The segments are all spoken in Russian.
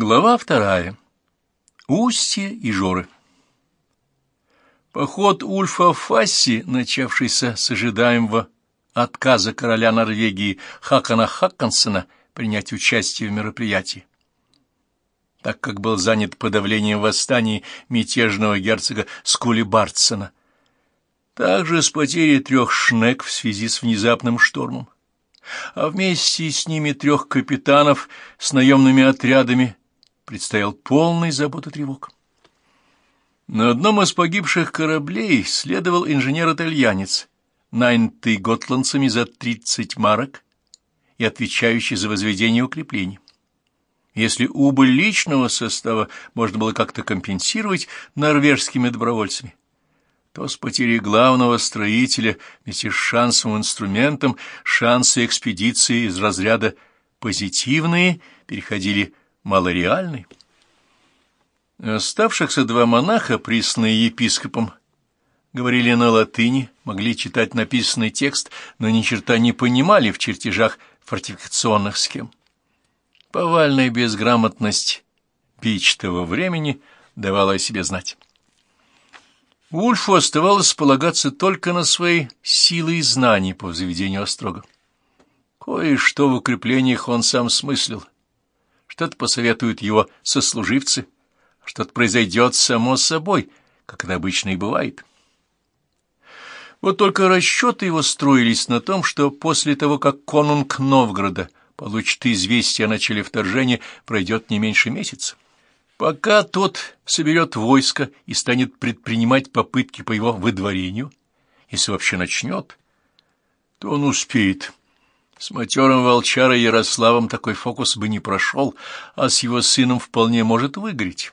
Глава вторая. Устье и Жоры. Поход Ульфа Фасси, начавшийся с ожидаемого отказа короля Норвегии Хакана Хаккансена принять участие в мероприятии, так как был занят подавлением восстаний мятежного герцога Скулибартсена, также с потерей трех шнек в связи с внезапным штормом, а вместе с ними трех капитанов с наемными отрядами предстоял полный забот и тревог. На одном из погибших кораблей следовал инженер-итальянец, нанятый готландцами за 30 марок и отвечающий за возведение укреплений. Если убыль личного состава можно было как-то компенсировать норвежскими добровольцами, то с потерей главного строителя вместе с шансовым инструментом шансы экспедиции из разряда «позитивные» переходили малореальный. Оставшихся два монаха, присланные епископом, говорили на латыни, могли читать написанный текст, но ни черта не понимали в чертежах фортификационных схем. Повальная безграмотность того времени давала о себе знать. Ульфу оставалось полагаться только на свои силы и знания по заведению острога. Кое-что в укреплениях он сам смыслил — что-то посоветуют его сослуживцы, что-то произойдет само собой, как это обычно и бывает. Вот только расчеты его строились на том, что после того, как конунг Новгорода получит известие о начале вторжения, пройдет не меньше месяца. Пока тот соберет войско и станет предпринимать попытки по его выдворению, если вообще начнет, то он успеет с матерым волчарой Ярославом такой фокус бы не прошел, а с его сыном вполне может выгореть.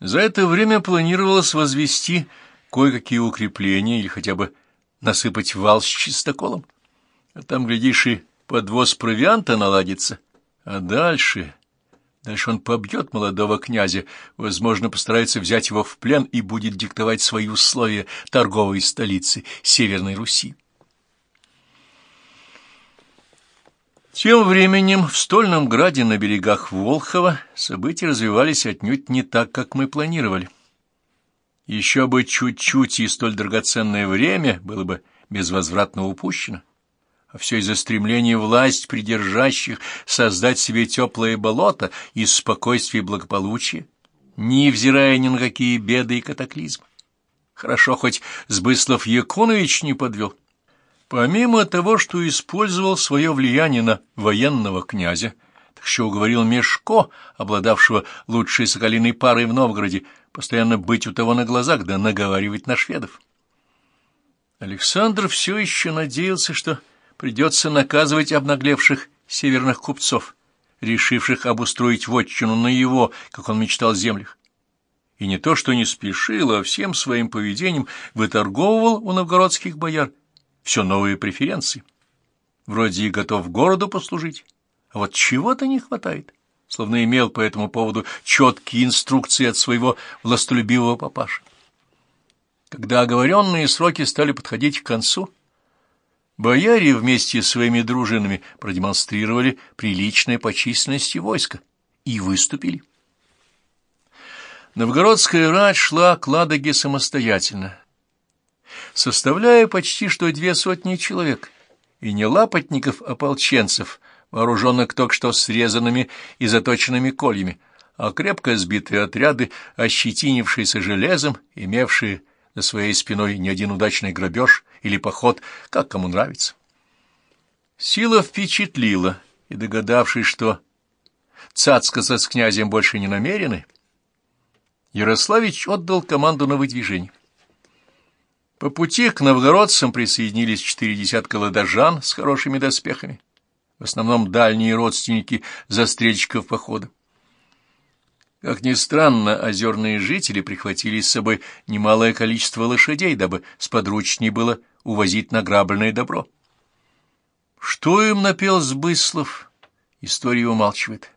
За это время планировалось возвести кое-какие укрепления или хотя бы насыпать вал с чистоколом. А там, глядишь, и подвоз провианта наладится. А дальше... Дальше он побьет молодого князя, возможно, постарается взять его в плен и будет диктовать свои условия торговой столицы Северной Руси. Тем временем в Стольном Граде на берегах Волхова события развивались отнюдь не так, как мы планировали. Еще бы чуть-чуть и столь драгоценное время было бы безвозвратно упущено. А все из-за стремления власть придержащих создать себе теплое болото из спокойствия и благополучия, невзирая ни на какие беды и катаклизмы. Хорошо, хоть Сбыслов Якунович не подвел. Помимо того, что использовал свое влияние на военного князя, так еще уговорил Мешко, обладавшего лучшей соколиной парой в Новгороде, постоянно быть у того на глазах, да наговаривать на шведов. Александр все еще надеялся, что придется наказывать обнаглевших северных купцов, решивших обустроить вотчину на его, как он мечтал, землях. И не то, что не спешил, а всем своим поведением выторговывал у новгородских бояр все новые преференции. Вроде и готов городу послужить, а вот чего-то не хватает, словно имел по этому поводу четкие инструкции от своего властолюбивого папаши. Когда оговоренные сроки стали подходить к концу, бояре вместе с своими дружинами продемонстрировали приличное по численности войско и выступили. Новгородская рать шла к Ладоге самостоятельно, составляя почти что две сотни человек, и не лапотников ополченцев, вооруженных только что срезанными и заточенными кольями, а крепко сбитые отряды, ощетинившиеся железом, имевшие за своей спиной не один удачный грабеж или поход, как кому нравится. Сила впечатлила, и, догадавшись, что цацкаться с князем больше не намерены, Ярославич отдал команду на выдвижение. По пути к новгородцам присоединились четыре десятка ладожан с хорошими доспехами, в основном дальние родственники застрельщиков похода. Как ни странно, озерные жители прихватили с собой немалое количество лошадей, дабы сподручней было увозить награбленное добро. Что им напел Сбыслов, история умалчивает.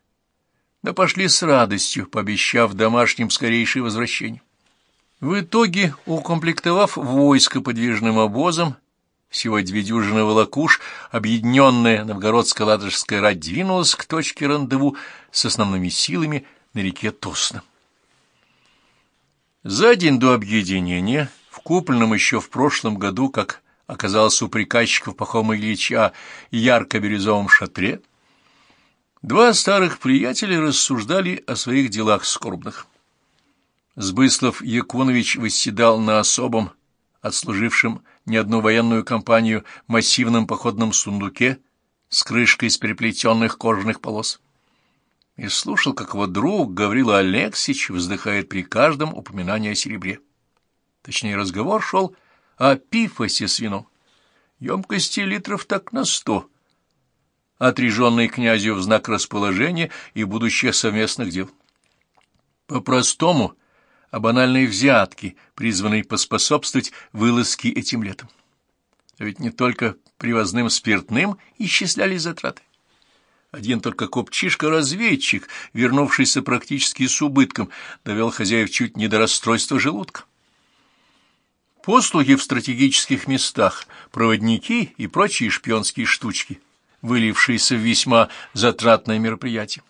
Да пошли с радостью, пообещав домашним скорейшее возвращение. В итоге, укомплектовав войско подвижным обозом, Всего две дюжины волокуш, объединенная новгородско-ладожская рать двинулась к точке рандеву с основными силами на реке Тосна. За день до объединения, в купленном еще в прошлом году, как оказалось у приказчиков Пахома Ильича, ярко-бирюзовом шатре, два старых приятеля рассуждали о своих делах скорбных. Сбыслов Якунович восседал на особом, отслужившем не одну военную кампанию, массивном походном сундуке с крышкой из переплетенных кожаных полос. И слушал, как его друг Гаврила Алексич вздыхает при каждом упоминании о серебре. Точнее, разговор шел о пифосе с вином. Емкости литров так на сто, отреженный князю в знак расположения и будущих совместных дел. По-простому, о банальной взятке, призванной поспособствовать вылазке этим летом. А ведь не только привозным спиртным исчислялись затраты. Один только купчишка-разведчик, вернувшийся практически с убытком, довел хозяев чуть не до расстройства желудка. Послуги в стратегических местах, проводники и прочие шпионские штучки, вылившиеся в весьма затратное мероприятие.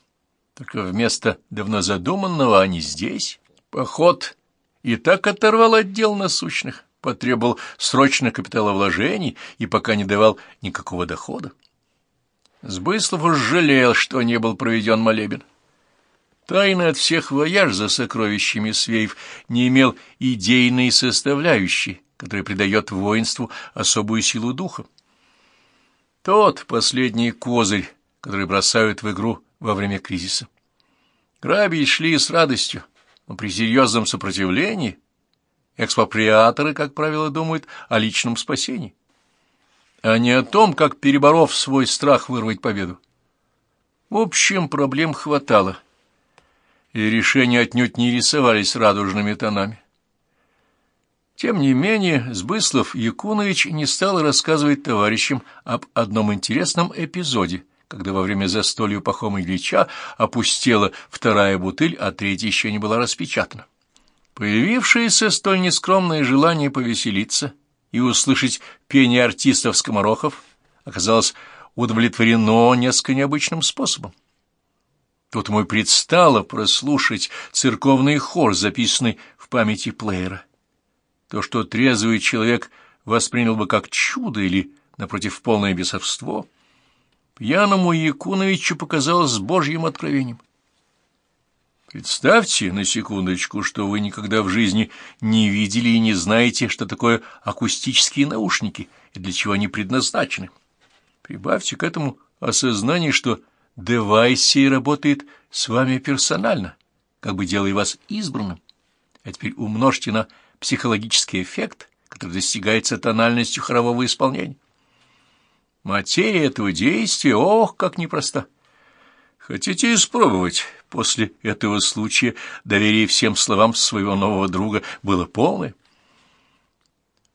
Только вместо давно задуманного они здесь. Поход и так оторвал отдел насущных, потребовал срочных капиталовложений и пока не давал никакого дохода. Сбыслов уж жалел, что не был проведен молебен. Тайно от всех вояж за сокровищами Свеев не имел идейной составляющей, которая придает воинству особую силу духа. Тот последний козырь, который бросают в игру во время кризиса. Грабить шли с радостью, но при серьезном сопротивлении экспроприаторы, как правило, думают о личном спасении, а не о том, как, переборов свой страх, вырвать победу. В общем, проблем хватало — и решения отнюдь не рисовались радужными тонами. Тем не менее, Сбыслов Якунович не стал рассказывать товарищам об одном интересном эпизоде, когда во время застолья у Пахома Ильича опустела вторая бутыль, а третья еще не была распечатана. Появившееся столь нескромное желание повеселиться и услышать пение артистов-скоморохов оказалось удовлетворено несколько необычным способом. Тут ему предстало прослушать церковный хор, записанный в памяти плеера. То, что трезвый человек воспринял бы как чудо или, напротив, полное бесовство, пьяному Якуновичу показалось божьим откровением. Представьте на секундочку, что вы никогда в жизни не видели и не знаете, что такое акустические наушники и для чего они предназначены. Прибавьте к этому осознание, что Девайсей работает с вами персонально, как бы делая вас избранным. А теперь умножьте на психологический эффект, который достигается тональностью хорового исполнения. Материя этого действия, ох, как непроста. Хотите испробовать? После этого случая доверие всем словам своего нового друга было полное.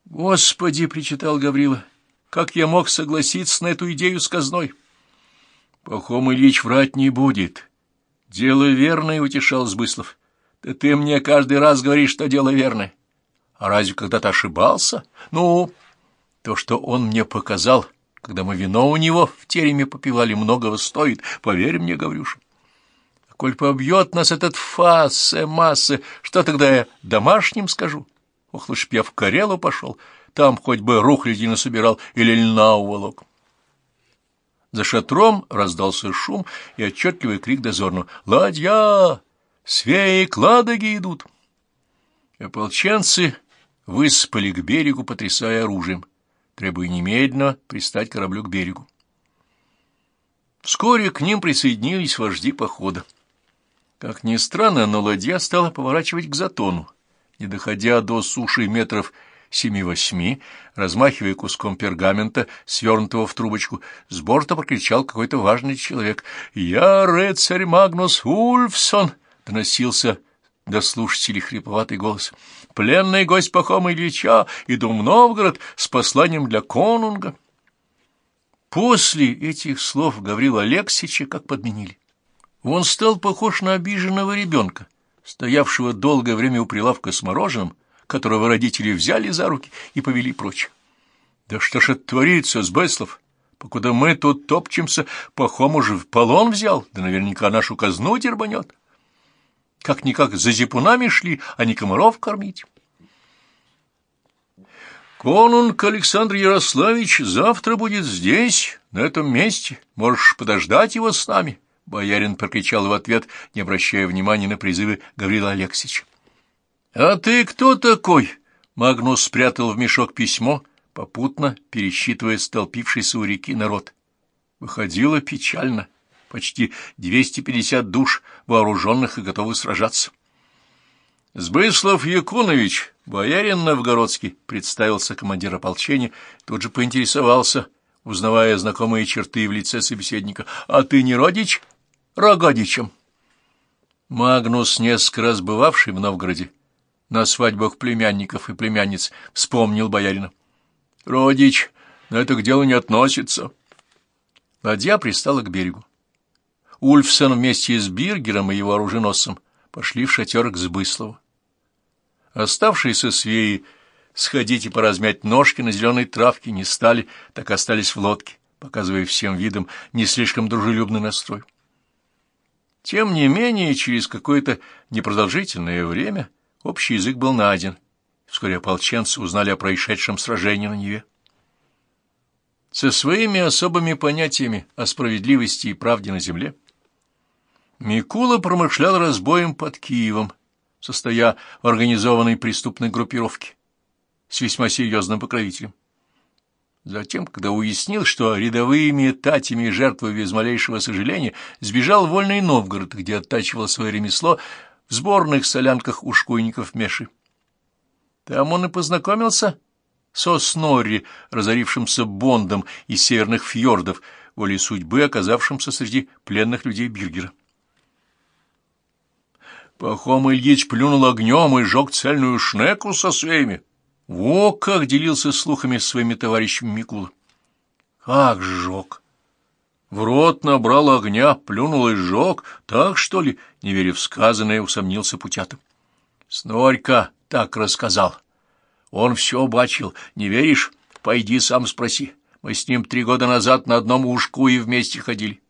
«Господи!» — причитал Гаврила. «Как я мог согласиться на эту идею сказной?» Пахом Ильич врать не будет. Дело верное, — утешал Сбыслов. Да ты мне каждый раз говоришь, что дело верное. А разве когда-то ошибался? Ну, то, что он мне показал, когда мы вино у него в тереме попивали, многого стоит, поверь мне, Гаврюша. А коль побьет нас этот фассе, массы, что тогда я домашним скажу? Ох, лучше б я в Карелу пошел, там хоть бы рухляди насобирал или льна уволок. За шатром раздался шум и отчетливый крик дозорного «Ладья! Свеи к Ладоге идут!» Ополченцы выспали к берегу, потрясая оружием, требуя немедленно пристать кораблю к берегу. Вскоре к ним присоединились вожди похода. Как ни странно, но ладья стала поворачивать к затону, не доходя до суши метров семи-восьми, размахивая куском пергамента, свернутого в трубочку, с борта прокричал какой-то важный человек. «Я рыцарь Магнус Ульфсон!» — доносился до слушателей хрипловатый голос. «Пленный гость Пахома Ильича, иду в Новгород с посланием для конунга». После этих слов Гаврила Алексича как подменили. Он стал похож на обиженного ребенка, стоявшего долгое время у прилавка с мороженым, которого родители взяли за руки и повели прочь. Да что ж это творится, Сбыслов? Покуда мы тут топчемся, Пахом уже в полон взял, да наверняка нашу казну дербанет. Как-никак за зипунами шли, а не комаров кормить. Конунг Александр Ярославич завтра будет здесь, на этом месте. Можешь подождать его с нами. Боярин прокричал в ответ, не обращая внимания на призывы Гаврила Алексеевича. — А ты кто такой? Магнус спрятал в мешок письмо, попутно пересчитывая столпившийся у реки народ. Выходило печально. Почти двести пятьдесят душ, вооруженных и готовых сражаться. Сбыслов Якунович, боярин новгородский, представился командир ополчения, тут же поинтересовался, узнавая знакомые черты в лице собеседника. «А ты не родич?» «Рогодичем». Магнус, несколько раз бывавший в Новгороде, на свадьбах племянников и племянниц, вспомнил боярина. «Родич, но это к делу не относится». Ладья пристала к берегу. Ульфсон вместе с Биргером и его оруженосцем пошли в шатер к Збыслову. Оставшиеся свеи сходить и поразмять ножки на зеленой травке не стали, так остались в лодке, показывая всем видом не слишком дружелюбный настрой. Тем не менее, через какое-то непродолжительное время общий язык был найден. Вскоре ополченцы узнали о происшедшем сражении на Неве. Со своими особыми понятиями о справедливости и правде на земле Микула промышлял разбоем под Киевом, состоя в организованной преступной группировке с весьма серьезным покровителем. Затем, когда уяснил, что рядовыми татями жертвы без малейшего сожаления, сбежал в Вольный Новгород, где оттачивал свое ремесло в сборных солянках у шкуйников Меши. Там он и познакомился со Снорри, разорившимся бондом из северных фьордов, волей судьбы оказавшимся среди пленных людей Биргера. Пахом Ильич плюнул огнем и сжег цельную шнеку со своими. Во как делился слухами с своими товарищами Микула. Как сжег! В рот набрал огня, плюнул и сжег. Так, что ли? Не веря в сказанное, усомнился Путята. Снорька так рассказал. Он все бачил. Не веришь? Пойди сам спроси. Мы с ним три года назад на одном ушку и вместе ходили.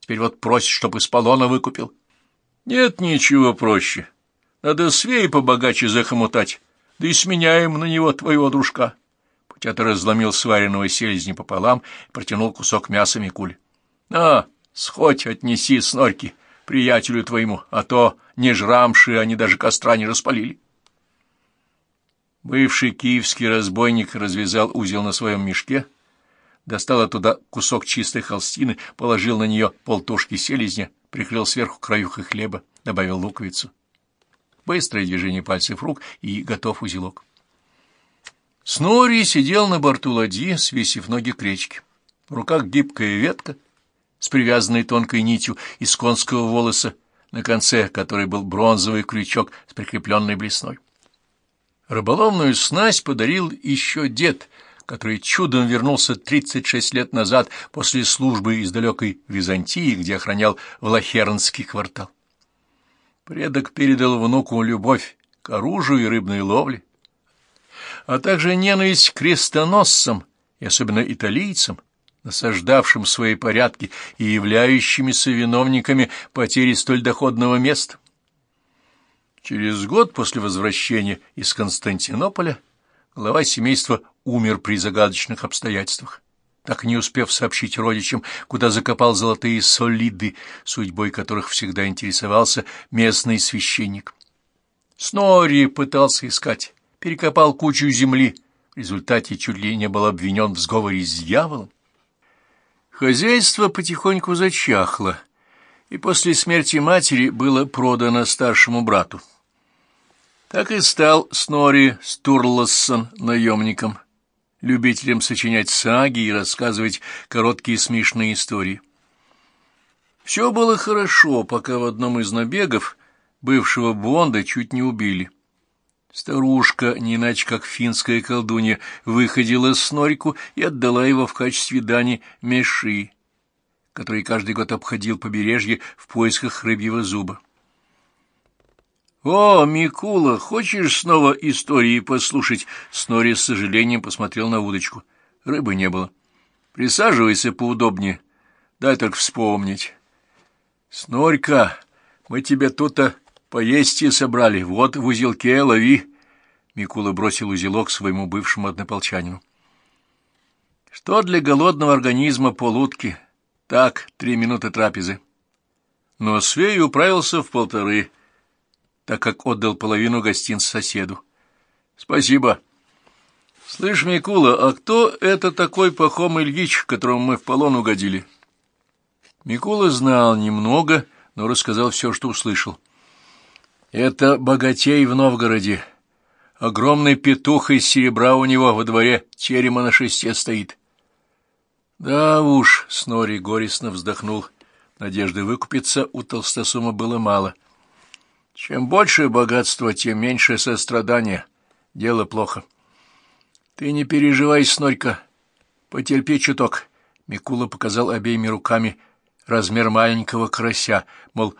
Теперь вот просит, чтобы из полона выкупил. Нет ничего проще. Надо свей побогаче захомутать, да и сменяем на него твоего дружка. Путята разломил сваренного селезня пополам и протянул кусок мяса Микуле. — На, сходь, отнеси снорки приятелю твоему, а то не жрамши, они даже костра не распалили. Бывший киевский разбойник развязал узел на своем мешке, достал оттуда кусок чистой холстины, положил на нее полтушки селезня, прикрыл сверху краюхой хлеба, добавил луковицу. Быстрое движение пальцев рук и готов узелок. Снори сидел на борту ладьи, свесив ноги к речке. В руках гибкая ветка с привязанной тонкой нитью из конского волоса, на конце которой был бронзовый крючок с прикрепленной блесной. Рыболовную снасть подарил еще дед, который чудом вернулся 36 лет назад после службы из далекой Византии, где охранял Влахернский квартал. Предок передал внуку любовь к оружию и рыбной ловле, а также ненависть к крестоносцам и особенно италийцам, насаждавшим свои порядки и являющимися виновниками потери столь доходного места. Через год после возвращения из Константинополя глава семейства умер при загадочных обстоятельствах, так не успев сообщить родичам, куда закопал золотые солиды, судьбой которых всегда интересовался местный священник. Снори пытался искать, перекопал кучу земли, в результате чуть ли не был обвинен в сговоре с дьяволом. Хозяйство потихоньку зачахло, и после смерти матери было продано старшему брату. Так и стал Снори Стурлассон наемником, любителем сочинять саги и рассказывать короткие смешные истории. Все было хорошо, пока в одном из набегов бывшего Бонда чуть не убили. Старушка, не иначе как финская колдунья, выходила с Норику и отдала его в качестве дани Меши, который каждый год обходил побережье в поисках рыбьего зуба. «О, Микула, хочешь снова истории послушать?» Снори с сожалением посмотрел на удочку. Рыбы не было. Присаживайся поудобнее. Дай только вспомнить. Снорька, мы тебе тут-то поесть и собрали. Вот в узелке лови. Микула бросил узелок своему бывшему однополчанину. Что для голодного организма полутки? Так, три минуты трапезы. Но Свей управился в полторы, так как отдал половину гостинца соседу. Спасибо. Слышь, Микула, а кто это такой Пахом Ильич, которому мы в полон угодили? Микула знал немного, но рассказал все, что услышал. Это богатей в Новгороде. Огромный петух из серебра у него во дворе терема на шесте стоит. Да уж, Снори горестно вздохнул. Надежды выкупиться у толстосума было мало. Чем больше богатства, тем меньше сострадания. Дело плохо. Ты не переживай, Снорька. Потерпи чуток. Микула показал обеими руками размер маленького карася, мол,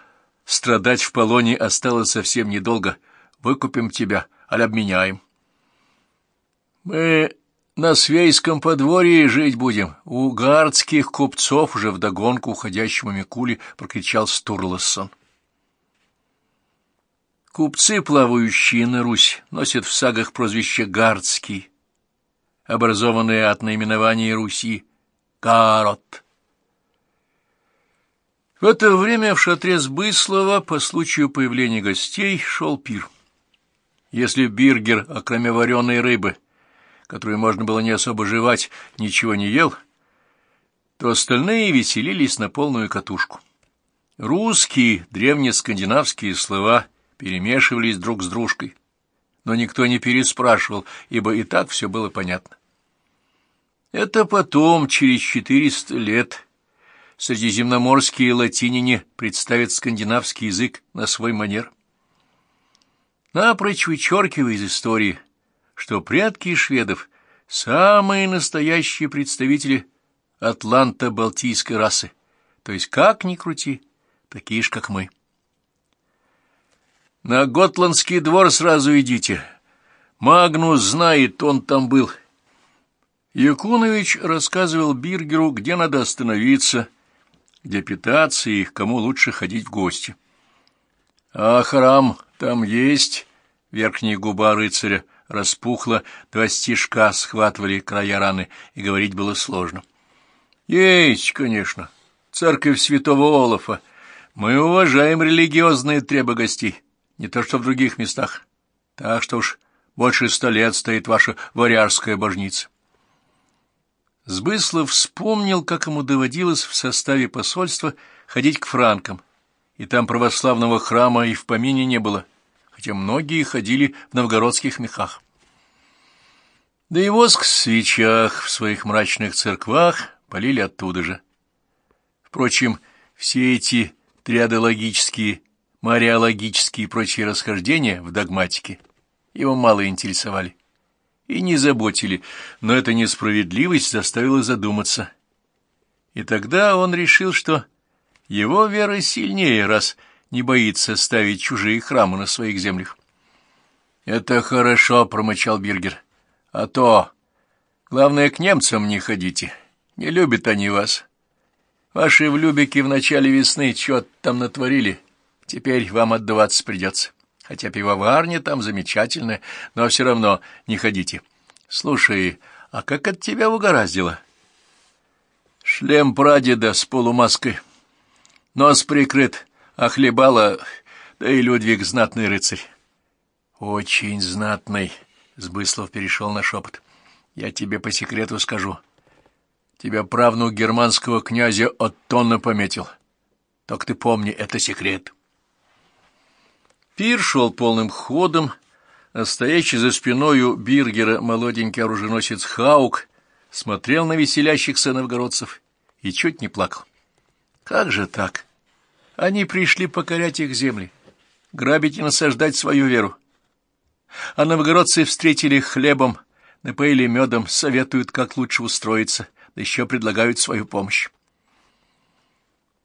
страдать в полоне осталось совсем недолго. Выкупим тебя, аль обменяем. Мы на Свейском подворье жить будем. У гардских купцов уже вдогонку уходящему Микуле прокричал Стурлассон. Купцы, плавающие на Русь, носят в сагах прозвище Гардский, образованное от наименования Руси Гарот. В это время в шатре Сбыслова по случаю появления гостей шел пир. Если Биргер, окромя вареной рыбы, которую можно было не особо жевать, ничего не ел, то остальные веселились на полную катушку. Русские, древнескандинавские слова перемешивались друг с дружкой, но никто не переспрашивал, ибо и так все было понятно. Это потом, через четыреста лет, средиземноморские латинине представят скандинавский язык на свой манер. Напрочь вычеркивая из истории – что предки шведов — самые настоящие представители атланто-балтийской расы, то есть, как ни крути, такие ж, как мы. На Готландский двор сразу идите. Магнус знает, он там был. Якунович рассказывал Биргеру, где надо остановиться, где питаться и кому лучше ходить в гости. — А храм там есть? — верхняя губа рыцаря распухла, два стежка схватывали края раны, и говорить было сложно. — Есть, конечно, церковь святого Олафа. Мы уважаем религиозные требы гостей, не то что в других местах. Так что уж больше ста лет стоит ваша варярская божница. Сбыслов вспомнил, как ему доводилось в составе посольства ходить к франкам, и там православного храма и в помине не было — хотя многие ходили в новгородских мехах. Да и воск в свечах в своих мрачных церквах полили оттуда же. Впрочем, все эти триадологические, мариологические и прочие расхождения в догматике его мало интересовали и не заботили, но эта несправедливость заставила задуматься. И тогда он решил, что его вера сильнее, раз не боится ставить чужие храмы на своих землях. — Это хорошо, — промычал Биргер. — А то... Главное, к немцам не ходите. Не любят они вас. Ваши в Любике в начале весны что-то там натворили. Теперь вам отдуваться придется. Хотя пивоварня там замечательная, но все равно не ходите. Слушай, а как от тебя угораздило? Шлем прадеда с полумаской. Нос прикрыт, а хлебала, да и Людвиг знатный рыцарь. Очень знатный, Сбыслов перешел на шепот. Я тебе по секрету скажу. Тебя правнук германского князя Оттона пометил. Так ты помни, это секрет. Пир шел полным ходом, а стоящий за спиною Биргера молоденький оруженосец Хаук смотрел на веселящихся новгородцев и чуть не плакал. Как же так? Они пришли покорять их земли, грабить и насаждать свою веру. А новгородцы встретили хлебом, напоили медом, советуют, как лучше устроиться, да еще предлагают свою помощь.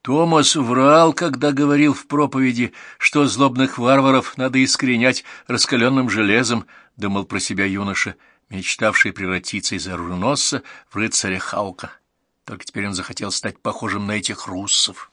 Томас врал, когда говорил в проповеди, что злобных варваров надо искоренять раскаленным железом, думал про себя юноша, мечтавший превратиться из оруженосца в рыцаря Хаука. Только теперь он захотел стать похожим на этих руссов.